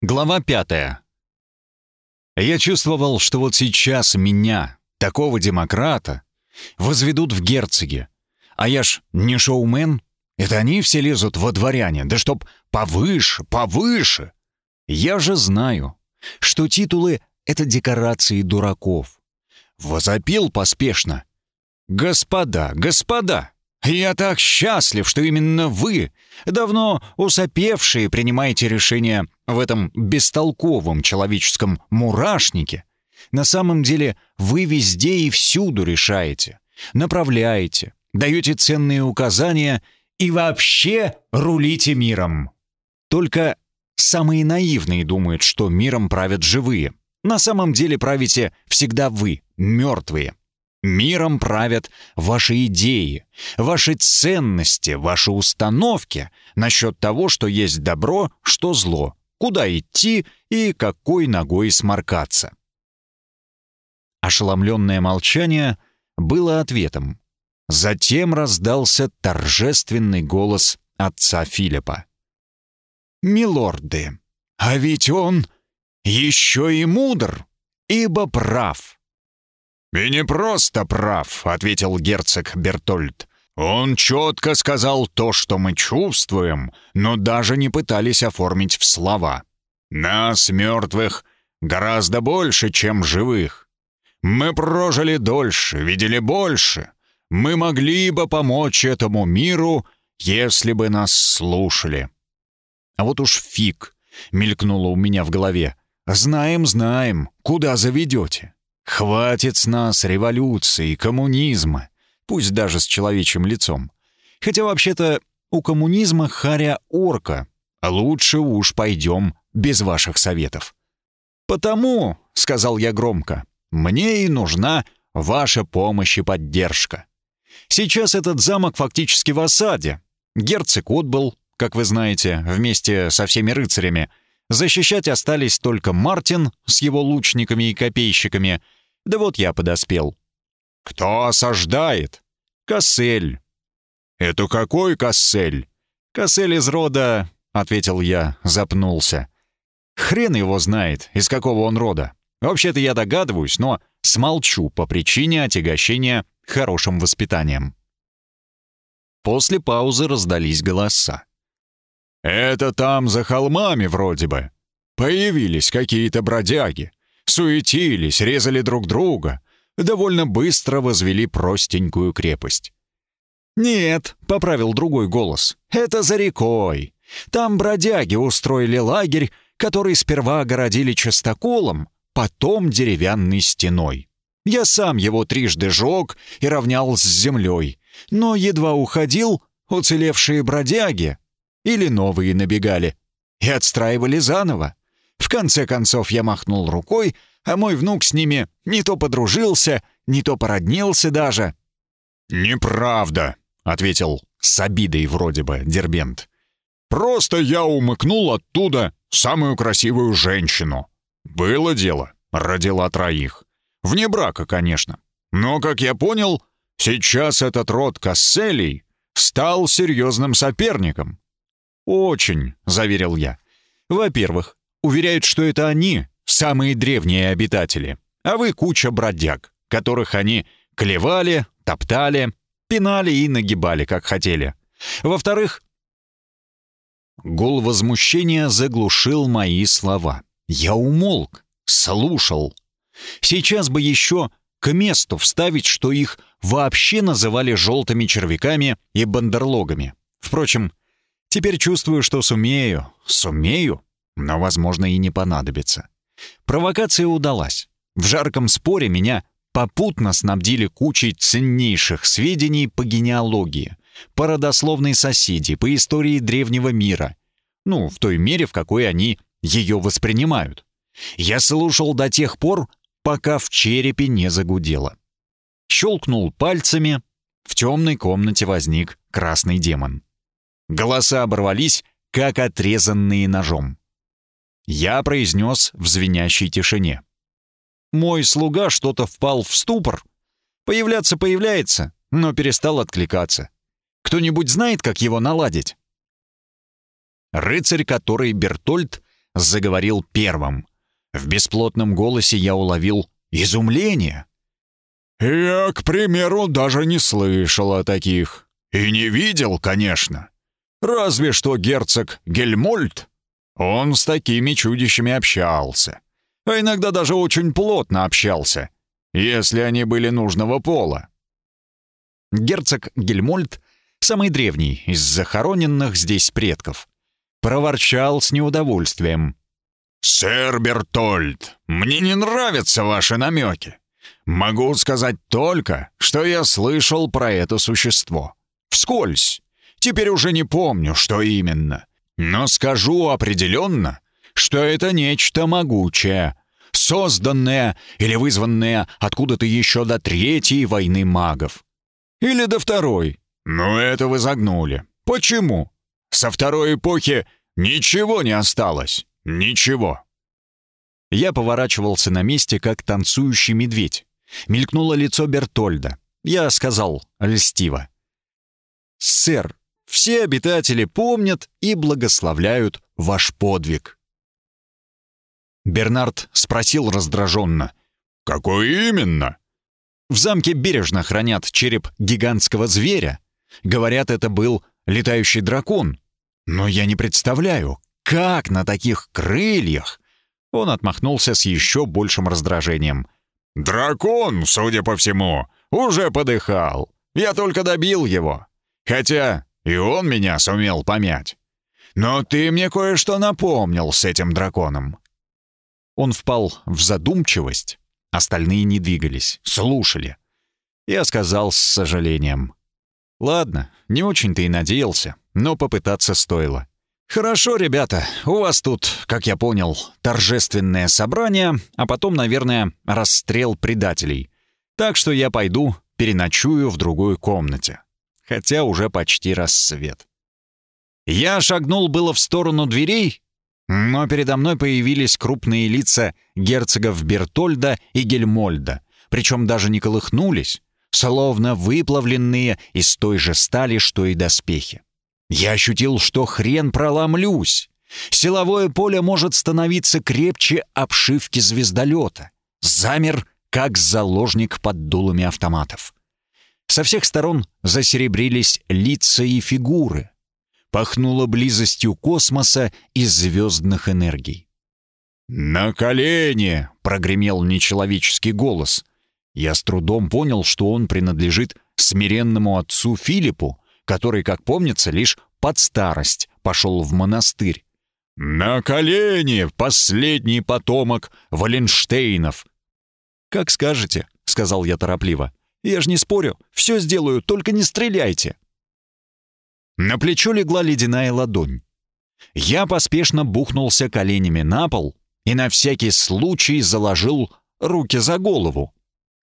Глава пятая. Я чувствовал, что вот сейчас меня, такого демократа, возведут в герцоги. А я ж не шоумен. Это они все лезут во дворяне, да чтоб повыше, повыше. Я же знаю, что титулы — это декорации дураков. Возопил поспешно. «Господа, господа, я так счастлив, что именно вы, давно усопевшие, принимаете решения в этом бестолковом человеческом мурашнике. На самом деле вы везде и всюду решаете, направляете, даете ценные указания и вообще рулите миром. Только самые наивные думают, что миром правят живые. На самом деле правите всегда вы, мертвые. Миром правят ваши идеи, ваши ценности, ваши установки насчет того, что есть добро, что зло, куда идти и какой ногой сморкаться. Ошеломленное молчание было ответом. Затем раздался торжественный голос отца Филиппа. «Милорды, а ведь он еще и мудр, ибо прав». «И не просто прав», — ответил герцог Бертольд. «Он четко сказал то, что мы чувствуем, но даже не пытались оформить в слова. Нас, мертвых, гораздо больше, чем живых. Мы прожили дольше, видели больше. Мы могли бы помочь этому миру, если бы нас слушали». А вот уж фиг, мелькнуло у меня в голове. «Знаем, знаем, куда заведете». Хватит с нас революции, коммунизма, пусть даже с человечьим лицом. Хотя вообще-то у коммунизма харя орка, а лучше уж пойдем без ваших советов. «Потому», — сказал я громко, — «мне и нужна ваша помощь и поддержка. Сейчас этот замок фактически в осаде. Герцог отбыл, как вы знаете, вместе со всеми рыцарями. Защищать остались только Мартин с его лучниками и копейщиками — да вот я подоспел. «Кто осаждает?» «Кассель». «Это какой Кассель?» «Кассель из рода...» — ответил я, запнулся. «Хрен его знает, из какого он рода. Вообще-то я догадываюсь, но смолчу по причине отягощения хорошим воспитанием». После паузы раздались голоса. «Это там за холмами вроде бы. Появились какие-то бродяги суетились, резали друг друга, довольно быстро возвели простенькую крепость. «Нет», — поправил другой голос, — «это за рекой. Там бродяги устроили лагерь, который сперва огородили частоколом, потом деревянной стеной. Я сам его трижды жег и равнял с землей, но едва уходил, уцелевшие бродяги или новые набегали и отстраивали заново. В конце концов я махнул рукой, а мой внук с ними не то подружился, не то породнился даже. «Неправда», — ответил с обидой вроде бы Дербент. «Просто я умыкнул оттуда самую красивую женщину. Было дело, родила троих. Вне брака, конечно. Но, как я понял, сейчас этот род Касселей стал серьезным соперником». «Очень», — заверил я. «Во-первых, Уверяют, что это они, самые древние обитатели, а вы куча бродяг, которых они клевали, топтали, пинали и нагибали, как хотели. Во-вторых, гул возмущения заглушил мои слова. Я умолк, слушал. Сейчас бы еще к месту вставить, что их вообще называли желтыми червяками и бандерлогами. Впрочем, теперь чувствую, что сумею, сумею но, возможно, и не понадобится. Провокация удалась. В жарком споре меня попутно снабдили кучей ценнейших сведений по генеалогии, по родословной соседи, по истории древнего мира. Ну, в той мере, в какой они ее воспринимают. Я слушал до тех пор, пока в черепе не загудело. Щелкнул пальцами, в темной комнате возник красный демон. Голоса оборвались, как отрезанные ножом. Я произнес в звенящей тишине. Мой слуга что-то впал в ступор. Появляться появляется, но перестал откликаться. Кто-нибудь знает, как его наладить? Рыцарь, который Бертольд заговорил первым. В бесплотном голосе я уловил изумление. «Я, к примеру, даже не слышал о таких. И не видел, конечно. Разве что герцог Гельмольд. Он с такими чудищами общался. А иногда даже очень плотно общался, если они были нужного пола. Герцог Гельмольд, самый древний из захороненных здесь предков, проворчал с неудовольствием. «Сэр Бертольд, мне не нравятся ваши намеки. Могу сказать только, что я слышал про это существо. Вскользь. Теперь уже не помню, что именно. Но скажу определенно, что это нечто могучее, созданное или вызванное откуда-то еще до Третьей войны магов. Или до Второй. Но это вы загнули. Почему? Со Второй эпохи ничего не осталось. Ничего. Я поворачивался на месте, как танцующий медведь. Мелькнуло лицо Бертольда. Я сказал льстиво. «Сэр, все обитатели помнят и благословляют ваш подвиг». Бернард спросил раздраженно. «Какой именно?» «В замке бережно хранят череп гигантского зверя. Говорят, это был летающий дракон. Но я не представляю, как на таких крыльях?» Он отмахнулся с еще большим раздражением. «Дракон, судя по всему, уже подыхал. Я только добил его. Хотя и он меня сумел помять. Но ты мне кое-что напомнил с этим драконом». Он впал в задумчивость. Остальные не двигались, слушали. Я сказал с сожалением. «Ладно, не очень-то и надеялся, но попытаться стоило. «Хорошо, ребята, у вас тут, как я понял, торжественное собрание, а потом, наверное, расстрел предателей. Так что я пойду, переночую в другой комнате. Хотя уже почти рассвет». Я шагнул было в сторону дверей, но передо мной появились крупные лица герцогов Бертольда и Гельмольда, причем даже не колыхнулись, словно выплавленные из той же стали, что и доспехи. Я ощутил, что хрен проломлюсь. Силовое поле может становиться крепче обшивки звездолета. Замер, как заложник под дулами автоматов. Со всех сторон засеребрились лица и фигуры. Пахнуло близостью космоса и звездных энергий. «На колени!» — прогремел нечеловеческий голос. Я с трудом понял, что он принадлежит смиренному отцу Филиппу, который, как помнится, лишь под старость пошел в монастырь. «На колени, последний потомок Валенштейнов!» «Как скажете», — сказал я торопливо. «Я же не спорю, все сделаю, только не стреляйте». На плечо легла ледяная ладонь. Я поспешно бухнулся коленями на пол и на всякий случай заложил руки за голову.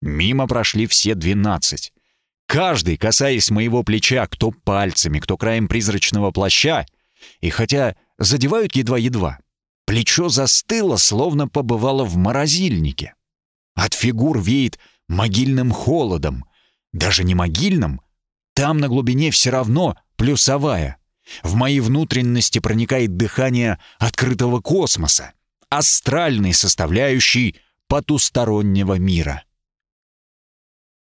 Мимо прошли все двенадцать. Каждый, касаясь моего плеча, кто пальцами, кто краем призрачного плаща, и хотя задевают едва-едва, плечо застыло, словно побывало в морозильнике. От фигур веет могильным холодом, даже не могильным, там на глубине все равно плюсовая. В мои внутренности проникает дыхание открытого космоса, астральной составляющей потустороннего мира.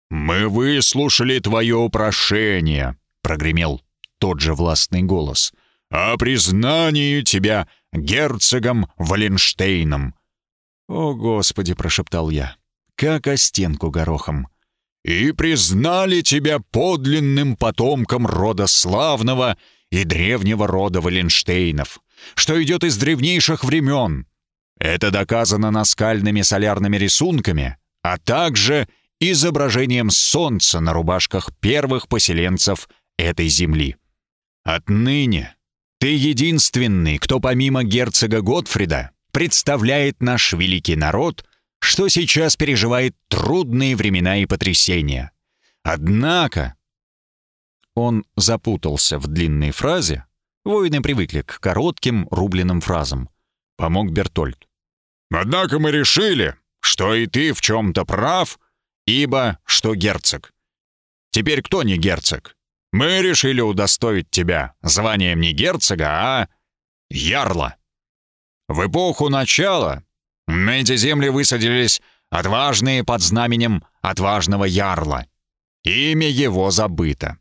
«Мы выслушали твое прошение», — прогремел тот же властный голос, «о признании тебя герцогом Валенштейном». «О, Господи!» — прошептал я, как о стенку горохом. «И признали тебя подлинным потомком рода славного и древнего рода Валенштейнов, что идет из древнейших времен. Это доказано наскальными солярными рисунками, а также изображением солнца на рубашках первых поселенцев этой земли. Отныне ты единственный, кто помимо герцога Готфрида представляет наш великий народ, что сейчас переживает трудные времена и потрясения. Однако он запутался в длинной фразе. Воины привыкли к коротким рубленным фразам. Помог Бертольд. «Однако мы решили, что и ты в чем-то прав, ибо что герцог. Теперь кто не герцог? Мы решили удостоить тебя званием не герцога, а ярла. В эпоху начала на эти земли высадились отважные под знаменем отважного ярла. Имя его забыто.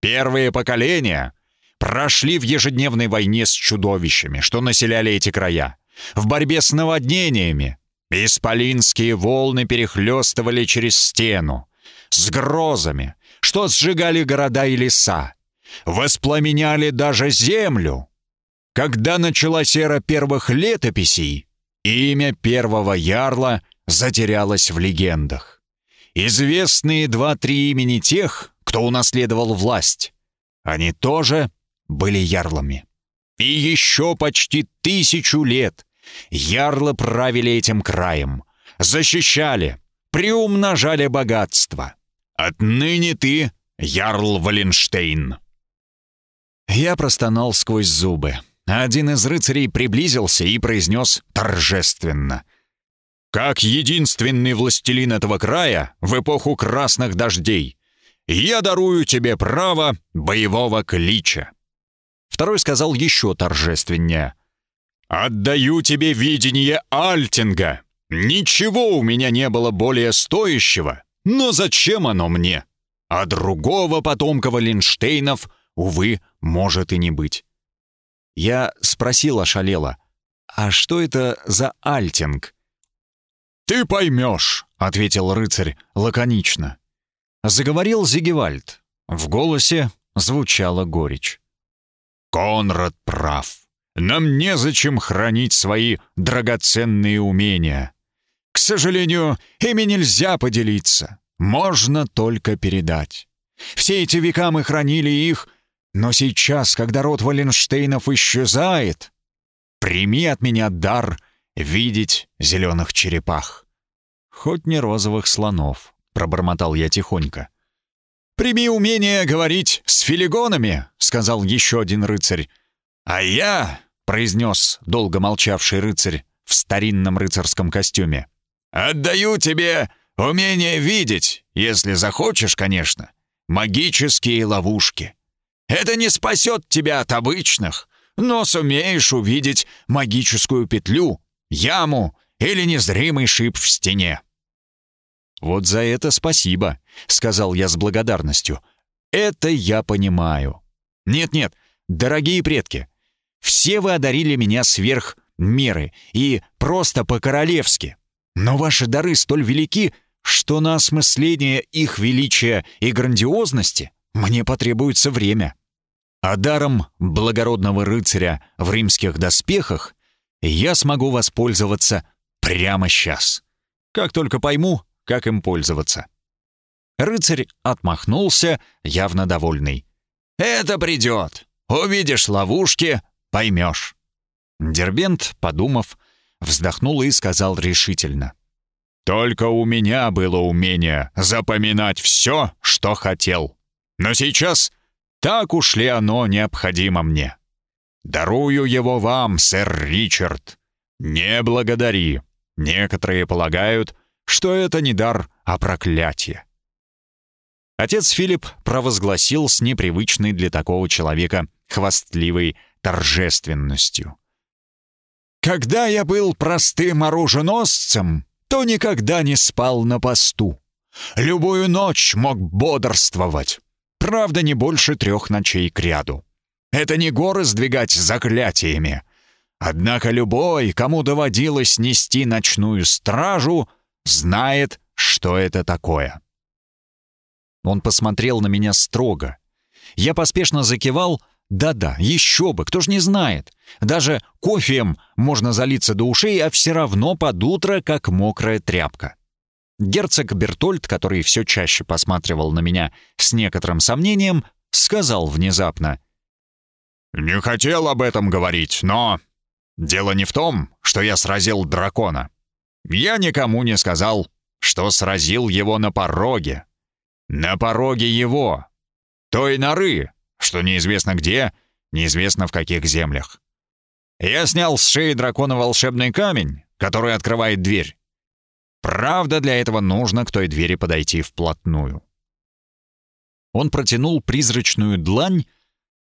Первые поколения прошли в ежедневной войне с чудовищами, что населяли эти края, в борьбе с наводнениями. Исполинские волны перехлестывали через стену, с грозами, что сжигали города и леса, воспламеняли даже землю. Когда началась эра первых летописей, имя первого ярла затерялось в легендах. Известные два-три имени тех, кто унаследовал власть, они тоже были ярлами. И еще почти тысячу лет ярлы правили этим краем, защищали, приумножали богатство. Отныне ты ярл Валенштейн. Я простонал сквозь зубы. Один из рыцарей приблизился и произнес торжественно. «Как единственный властелин этого края в эпоху красных дождей, я дарую тебе право боевого клича». Второй сказал еще торжественнее. «Отдаю тебе видение Альтинга. Ничего у меня не было более стоящего, но зачем оно мне? А другого потомка Валенштейнов, увы, может и не быть». Я спросил ошалело, «А что это за Альтинг?» «Ты поймешь», — ответил рыцарь лаконично. Заговорил Зигевальд. В голосе звучала горечь. «Конрад прав. Нам незачем хранить свои драгоценные умения. К сожалению, ими нельзя поделиться. Можно только передать. Все эти века мы хранили их, но сейчас, когда род Валенштейнов исчезает, прими от меня дар видеть зеленых черепах. Хоть не розовых слонов, пробормотал я тихонько. «Прими умение говорить с филигонами», — сказал еще один рыцарь. «А я», — произнес долго молчавший рыцарь в старинном рыцарском костюме, «отдаю тебе умение видеть, если захочешь, конечно, магические ловушки. Это не спасет тебя от обычных, но сумеешь увидеть магическую петлю, яму или незримый шип в стене. «Вот за это спасибо», — сказал я с благодарностью. «Это я понимаю». «Нет-нет, дорогие предки, все вы одарили меня сверх меры и просто по-королевски. Но ваши дары столь велики, что на осмысление их величия и грандиозности мне потребуется время. А даром благородного рыцаря в римских доспехах я смогу воспользоваться прямо сейчас. Как только пойму, как им пользоваться. Рыцарь отмахнулся, явно довольный. «Это придет. Увидишь ловушки, поймешь». Дербент, подумав, вздохнул и сказал решительно. «Только у меня было умение запоминать все, что хотел. Но сейчас так уж ли оно необходимо мне? Дарую его вам, сэр Ричард. Не благодари. Некоторые полагают, что это не дар, а проклятие. Отец Филипп провозгласил с непривычной для такого человека хвастливой торжественностью. «Когда я был простым оруженосцем, то никогда не спал на посту. Любую ночь мог бодрствовать. Правда, не больше трех ночей кряду. Это не горы сдвигать заклятиями. Однако любой, кому доводилось нести ночную стражу, знает, что это такое. Он посмотрел на меня строго. Я поспешно закивал. Да-да, еще бы, кто ж не знает. Даже кофеем можно залиться до ушей, а все равно под утро, как мокрая тряпка. Герцог Бертольд, который все чаще посматривал на меня с некоторым сомнением, сказал внезапно. «Не хотел об этом говорить, но дело не в том, что я сразил дракона. Я никому не сказал, что сразил его на пороге. На пороге его. Той норы, что неизвестно где, неизвестно в каких землях. Я снял с шеи дракона волшебный камень, который открывает дверь. Правда, для этого нужно к той двери подойти вплотную. Он протянул призрачную длань,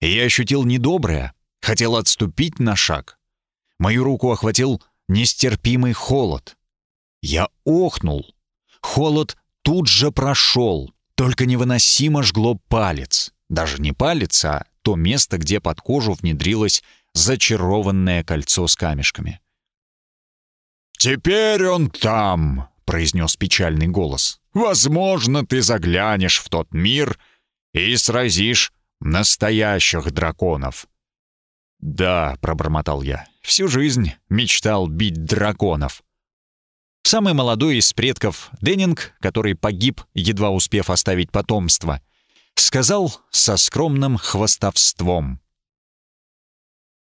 и я ощутил недоброе, хотел отступить на шаг. Мою руку охватил нестерпимый холод. Я охнул. Холод тут же прошел, только невыносимо жгло палец. Даже не палец, а то место, где под кожу внедрилось зачарованное кольцо с камешками. «Теперь он там», — произнес печальный голос. «Возможно, ты заглянешь в тот мир и сразишь настоящих драконов». «Да», — пробормотал я, — «всю жизнь мечтал бить драконов». Самый молодой из предков, Деннинг, который погиб, едва успев оставить потомство, сказал со скромным хвостовством.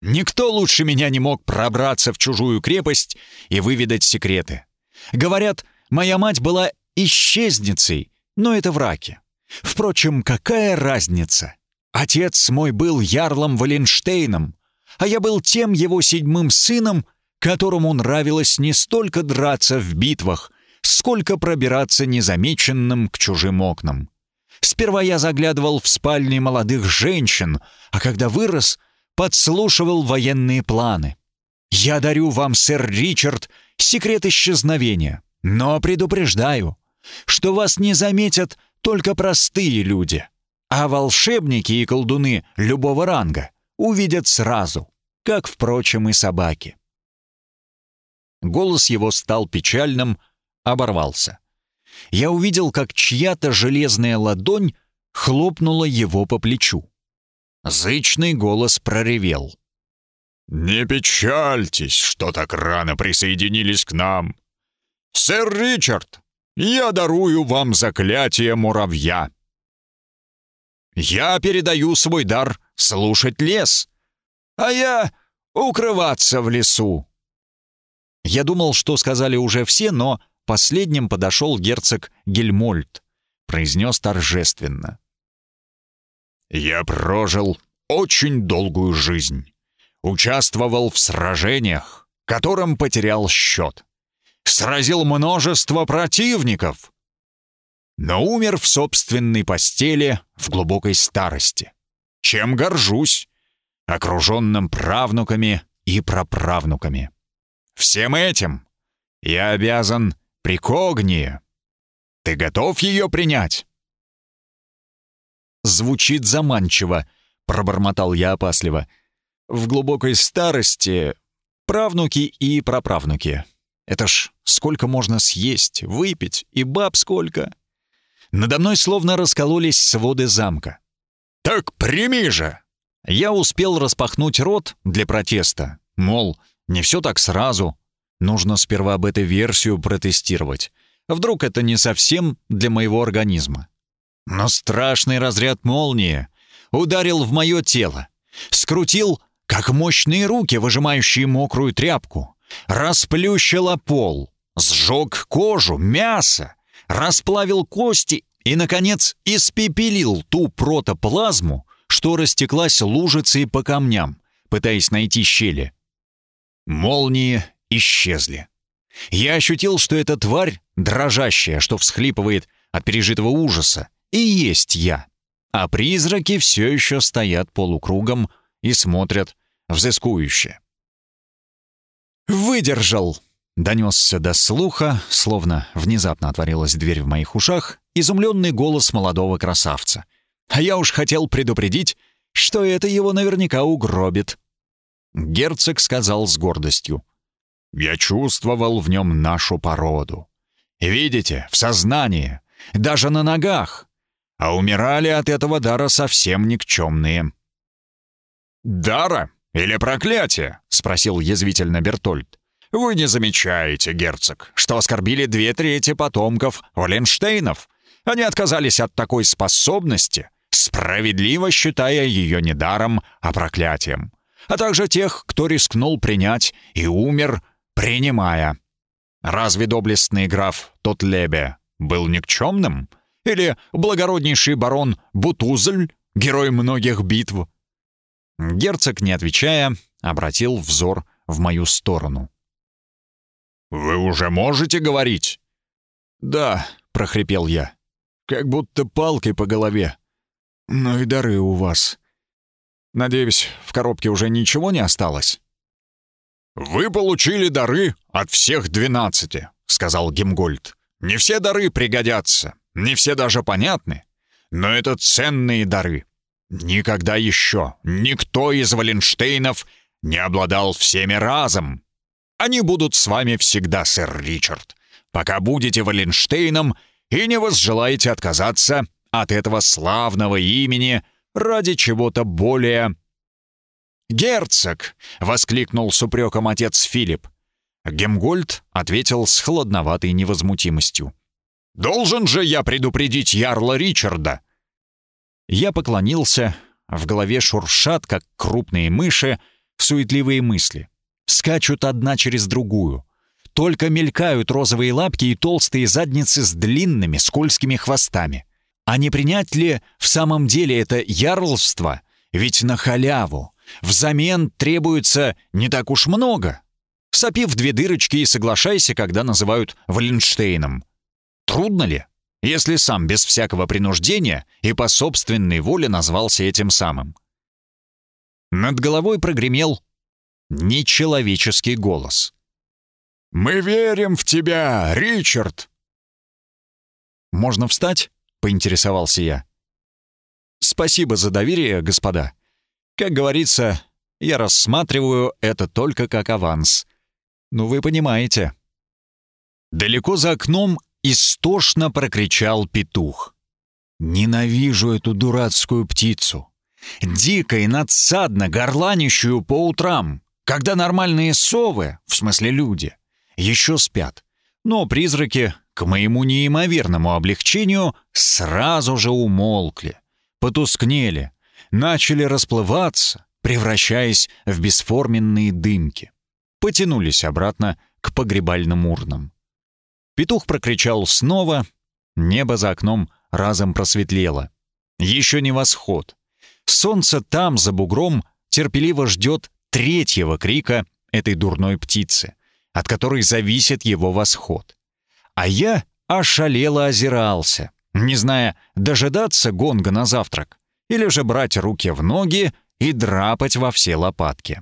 «Никто лучше меня не мог пробраться в чужую крепость и выведать секреты. Говорят, моя мать была исчезницей, но это враки. Впрочем, какая разница? Отец мой был ярлом Валенштейном, а я был тем его седьмым сыном, которому нравилось не столько драться в битвах, сколько пробираться незамеченным к чужим окнам. Сперва я заглядывал в спальни молодых женщин, а когда вырос, подслушивал военные планы. Я дарю вам, сэр Ричард, секрет исчезновения, но предупреждаю, что вас не заметят только простые люди, а волшебники и колдуны любого ранга увидят сразу, как, впрочем, и собаки. Голос его стал печальным, оборвался. Я увидел, как чья-то железная ладонь хлопнула его по плечу. Зычный голос проревел. «Не печальтесь, что так рано присоединились к нам. Сэр Ричард, я дарую вам заклятие муравья». «Я передаю свой дар слушать лес, а я укрываться в лесу», я думал, что сказали уже все, но последним подошел герцог Гельмольд. Произнес торжественно. «Я прожил очень долгую жизнь. Участвовал в сражениях, которым потерял счет. Сразил множество противников. Но умер в собственной постели в глубокой старости. Чем горжусь, окруженным правнуками и праправнуками. Всем этим я обязан прикогнии. Ты готов ее принять?» «Звучит заманчиво», — пробормотал я опасливо. «В глубокой старости правнуки и праправнуки. Это ж сколько можно съесть, выпить, и баб сколько!» Надо мной словно раскололись своды замка. «Так прими же!» Я успел распахнуть рот для протеста, мол, не все так сразу. Нужно сперва бета-версию протестировать. Вдруг это не совсем для моего организма. Но страшный разряд молнии ударил в мое тело, скрутил, как мощные руки, выжимающие мокрую тряпку, расплющило пол, сжег кожу, мясо, расплавил кости и, наконец, испепелил ту протоплазму, что растеклась лужицей по камням, пытаясь найти щели. Молнии исчезли. Я ощутил, что эта тварь, дрожащая, что всхлипывает от пережитого ужаса, и есть я. А призраки все еще стоят полукругом и смотрят взыскующе. «Выдержал!» — донесся до слуха, словно внезапно отворилась дверь в моих ушах, изумленный голос молодого красавца. А я уж хотел предупредить, что это его наверняка угробит. Герцог сказал с гордостью. «Я чувствовал в нем нашу породу. Видите, в сознании, даже на ногах. А умирали от этого дара совсем никчемные». «Дара или проклятие?» — спросил язвительно Бертольд. «Вы не замечаете, герцог, что оскорбили две трети потомков Оленштейнов. Они отказались от такой способности, справедливо считая ее не даром, а проклятием а также тех, кто рискнул принять и умер, принимая. Разве доблестный граф Тотлебе был никчемным? Или благороднейший барон Бутузль, герой многих битв? Герцог, не отвечая, обратил взор в мою сторону. «Вы уже можете говорить?» «Да», — прохрипел я, — «как будто палкой по голове. Ну и дары у вас». Надеюсь, в коробке уже ничего не осталось?» «Вы получили дары от всех двенадцати», — сказал Гемгольд. «Не все дары пригодятся, не все даже понятны, но это ценные дары. Никогда еще никто из Валенштейнов не обладал всеми разом. Они будут с вами всегда, сэр Ричард, пока будете Валенштейном и не возжелаете отказаться от этого славного имени ради чего-то более «Герцог!» — воскликнул с упреком отец Филипп. Гемгольд ответил с холодноватой невозмутимостью. «Должен же я предупредить ярла Ричарда!» Я поклонился, в голове шуршат, как крупные мыши, суетливые мысли. Скачут одна через другую. Только мелькают розовые лапки и толстые задницы с длинными скользкими хвостами. А не принять ли в самом деле это ярлство? Ведь на халяву. Взамен требуется не так уж много. Сопи в две дырочки и соглашайся, когда называют Валенштейном. Трудно ли, если сам без всякого принуждения и по собственной воле назвался этим самым? Над головой прогремел нечеловеческий голос. «Мы верим в тебя, Ричард!» «Можно встать?» — поинтересовался я. «Спасибо за доверие, господа. Как говорится, я рассматриваю это только как аванс. Ну, вы понимаете. Далеко за окном истошно прокричал петух. Ненавижу эту дурацкую птицу. Дико и надсадно горланищую по утрам, когда нормальные совы, в смысле люди, еще спят. Но призраки, к моему неимоверному облегчению, сразу же умолкли, потускнели, начали расплываться, превращаясь в бесформенные дымки. Потянулись обратно к погребальным урнам. Петух прокричал снова, небо за окном разом просветлело. Еще не восход. Солнце там, за бугром, терпеливо ждет третьего крика этой дурной птицы, от которой зависит его восход. А я ошалело озирался, не зная, дожидаться гонга на завтрак или же брать руки в ноги и драпать во все лопатки.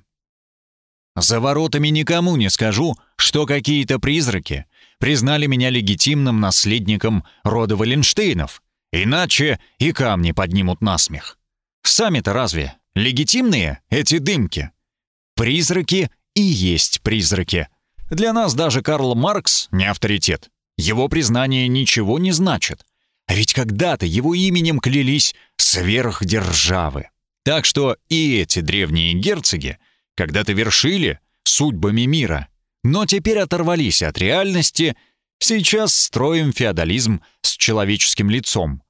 За воротами никому не скажу, что какие-то призраки признали меня легитимным наследником рода Валенштейнов, иначе и камни поднимут насмех. Сами-то разве легитимные эти дымки? Призраки и есть призраки. Для нас даже Карл Маркс не авторитет. Его признание ничего не значит. А ведь когда-то его именем клялись сверхдержавы. Так что и эти древние герцоги когда-то вершили судьбами мира, но теперь оторвались от реальности, сейчас строим феодализм с человеческим лицом.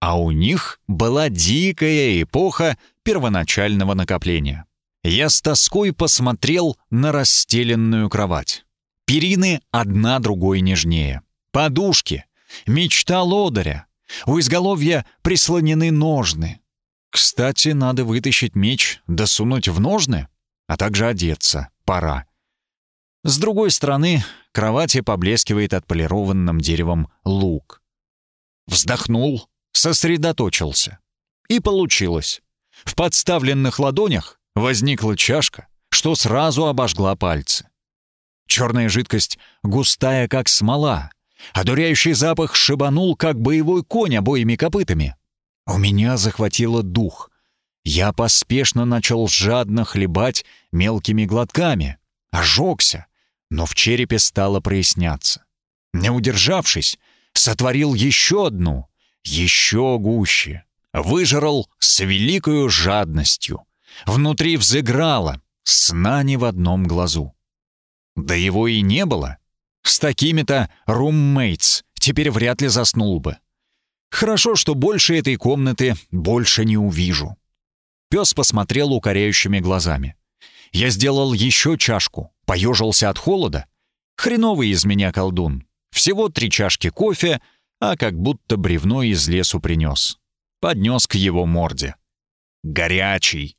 А у них была дикая эпоха первоначального накопления. Я с тоской посмотрел на расстеленную кровать. Перины одна другой нежнее. Подушки. Мечта лодыря. У изголовья прислонены ножны. Кстати, надо вытащить меч, досунуть в ножны, а также одеться. Пора. С другой стороны, кровати поблескивает отполированным деревом лук. Вздохнул, сосредоточился. И получилось. В подставленных ладонях возникла чашка, что сразу обожгла пальцы. Черная жидкость густая, как смола, Одуряющий запах шибанул, как боевой конь обоими копытами. У меня захватило дух. Я поспешно начал жадно хлебать мелкими глотками. Ожегся, но в черепе стало проясняться. Не удержавшись, сотворил еще одну, еще гуще. Выжрал с великою жадностью. Внутри взыграло, сна не в одном глазу. Да его и не было. С такими-то руммейтс теперь вряд ли заснул бы. Хорошо, что больше этой комнаты больше не увижу. Пес посмотрел укоряющими глазами. Я сделал еще чашку, поежился от холода. Хреновый из меня колдун. Всего три чашки кофе, а как будто бревно из лесу принес. Поднес к его морде. Горячий.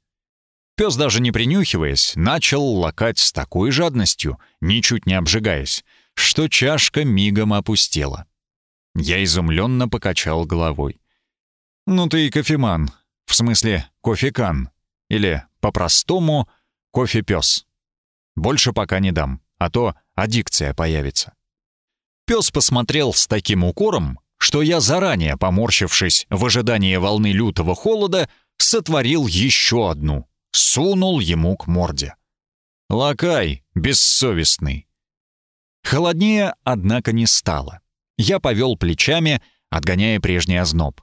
Пес, даже не принюхиваясь, начал лакать с такой жадностью, ничуть не обжигаясь, что чашка мигом опустела. Я изумленно покачал головой. «Ну ты и кофеман. В смысле, кофекан. Или, по-простому, кофепёс. Больше пока не дам, а то аддикция появится. Пес посмотрел с таким укором, что я заранее, поморщившись в ожидании волны лютого холода, сотворил еще одну, сунул ему к морде. Лакай, бессовестный. Холоднее, однако, не стало. Я повел плечами, отгоняя прежний озноб.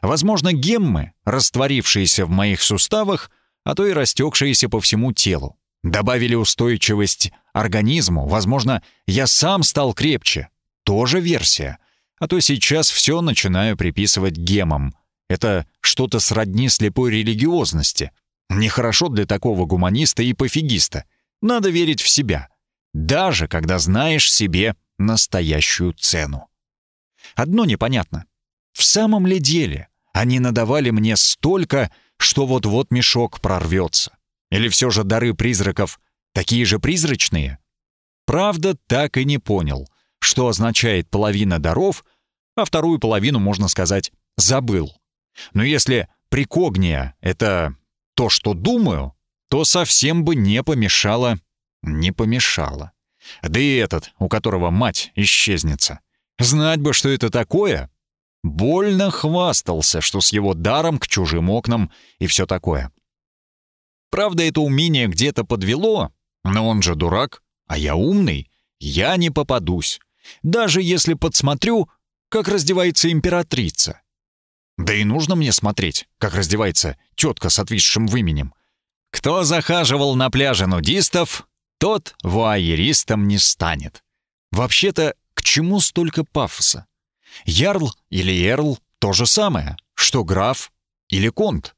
Возможно, геммы, растворившиеся в моих суставах, а то и растекшиеся по всему телу, добавили устойчивость организму. Возможно, я сам стал крепче. Тоже версия. А то сейчас все начинаю приписывать гемам. Это что-то сродни слепой религиозности. Нехорошо для такого гуманиста и пофигиста. Надо верить в себя. Даже когда знаешь себе настоящую цену. Одно непонятно. В самом ли деле они надавали мне столько, что вот-вот мешок прорвется? Или все же дары призраков такие же призрачные? Правда, так и не понял, что означает половина даров, а вторую половину, можно сказать, забыл. Но если прикогния — это то, что думаю, то совсем бы не помешало, не помешало. Да и этот, у которого мать исчезнется. Знать бы, что это такое. Больно хвастался, что с его даром к чужим окнам и все такое. Правда, это умение где-то подвело, но он же дурак, а я умный, я не попадусь. Даже если подсмотрю, как раздевается императрица. Да и нужно мне смотреть, как раздевается тетка с отвисшим выменем. Кто захаживал на пляже нудистов, тот вуайеристом не станет. Вообще-то, к чему столько пафоса? Ярл или эрл — то же самое, что граф или конт.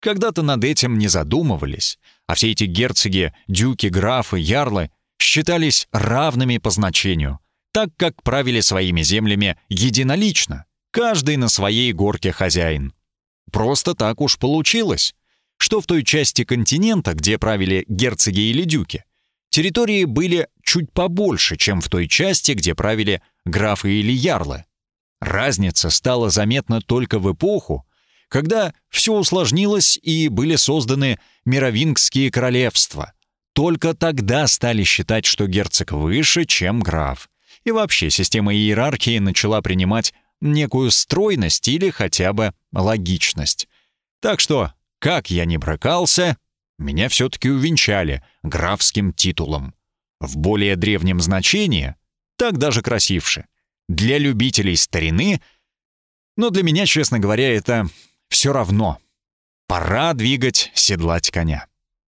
Когда-то над этим не задумывались, а все эти герцоги, дюки, графы, ярлы считались равными по значению, так как правили своими землями единолично, каждый на своей горке хозяин. Просто так уж получилось, что в той части континента, где правили герцоги или дюки, территории были чуть побольше, чем в той части, где правили графы или ярлы. Разница стала заметна только в эпоху, когда все усложнилось и были созданы мировингские королевства. Только тогда стали считать, что герцог выше, чем граф. И вообще система иерархии начала принимать некую стройность или хотя бы логичность. Так что, как я не брыкался, меня все-таки увенчали графским титулом. В более древнем значении, так даже красивше. Для любителей старины, но для меня, честно говоря, это все равно. Пора двигать, седлать коня.